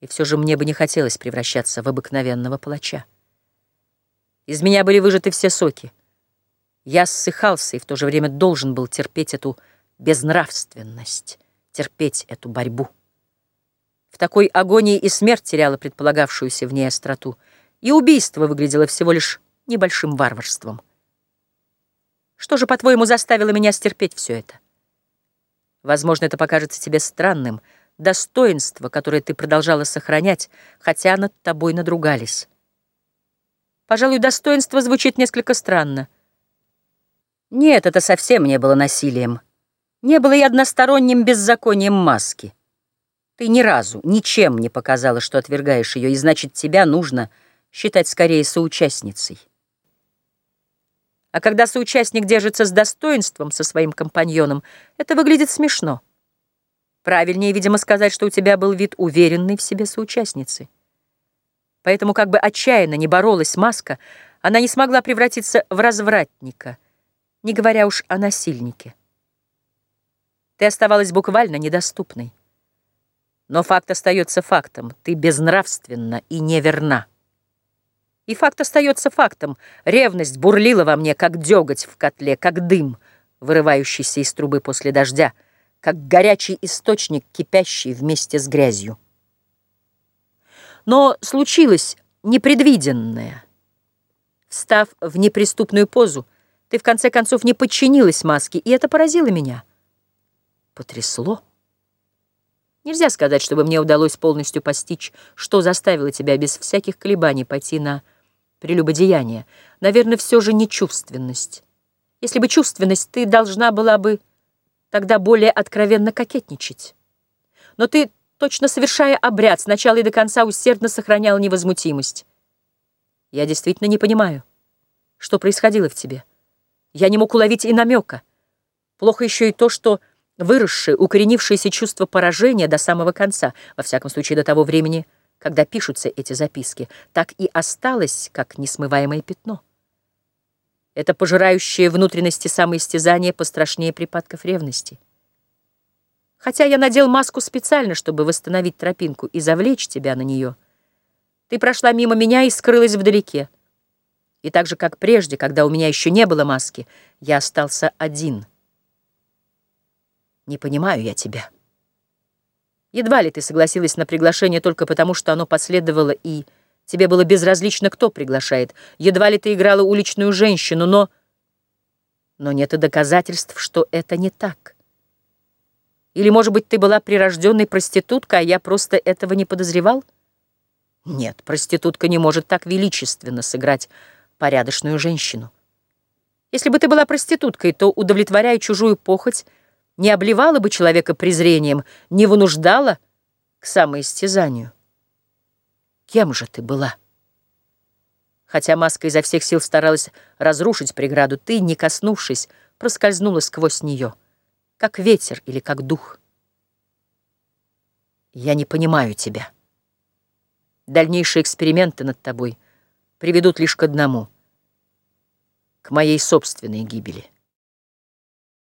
И все же мне бы не хотелось превращаться в обыкновенного палача. Из меня были выжаты все соки. Я ссыхался и в то же время должен был терпеть эту безнравственность, терпеть эту борьбу. В такой агонии и смерть теряла предполагавшуюся в ней остроту, и убийство выглядело всего лишь небольшим варварством. Что же, по-твоему, заставило меня стерпеть все это? Возможно, это покажется тебе странным — достоинство, которое ты продолжала сохранять, хотя над тобой надругались. Пожалуй, достоинство звучит несколько странно. Нет, это совсем не было насилием. Не было и односторонним беззаконием маски. Ты ни разу, ничем не показала, что отвергаешь ее, и значит, тебя нужно считать скорее соучастницей. А когда соучастник держится с достоинством со своим компаньоном, это выглядит смешно. Правильнее, видимо, сказать, что у тебя был вид уверенной в себе соучастницы. Поэтому, как бы отчаянно не боролась маска, она не смогла превратиться в развратника, не говоря уж о насильнике. Ты оставалась буквально недоступной. Но факт остается фактом. Ты безнравственна и неверна. И факт остается фактом. Ревность бурлила во мне, как деготь в котле, как дым, вырывающийся из трубы после дождя — как горячий источник, кипящий вместе с грязью. Но случилось непредвиденное. Встав в неприступную позу, ты в конце концов не подчинилась маске, и это поразило меня. Потрясло. Нельзя сказать, чтобы мне удалось полностью постичь, что заставило тебя без всяких колебаний пойти на прелюбодеяние. Наверное, все же не чувственность. Если бы чувственность, ты должна была бы тогда более откровенно кокетничать. Но ты, точно совершая обряд, сначала и до конца усердно сохранял невозмутимость. Я действительно не понимаю, что происходило в тебе. Я не мог уловить и намека. Плохо еще и то, что выросшее, укоренившееся чувство поражения до самого конца, во всяком случае до того времени, когда пишутся эти записки, так и осталось, как несмываемое пятно. Это пожирающее внутренности самоистязание пострашнее припадков ревности. Хотя я надел маску специально, чтобы восстановить тропинку и завлечь тебя на нее, ты прошла мимо меня и скрылась вдалеке. И так же, как прежде, когда у меня еще не было маски, я остался один. Не понимаю я тебя. Едва ли ты согласилась на приглашение только потому, что оно последовало и... Тебе было безразлично, кто приглашает. Едва ли ты играла уличную женщину, но... Но нет и доказательств, что это не так. Или, может быть, ты была прирожденной проституткой, а я просто этого не подозревал? Нет, проститутка не может так величественно сыграть порядочную женщину. Если бы ты была проституткой, то, удовлетворяя чужую похоть, не обливала бы человека презрением, не вынуждала к самоистязанию. Кем же ты была? Хотя маска изо всех сил старалась разрушить преграду, ты, не коснувшись, проскользнула сквозь нее, как ветер или как дух. Я не понимаю тебя. Дальнейшие эксперименты над тобой приведут лишь к одному — к моей собственной гибели.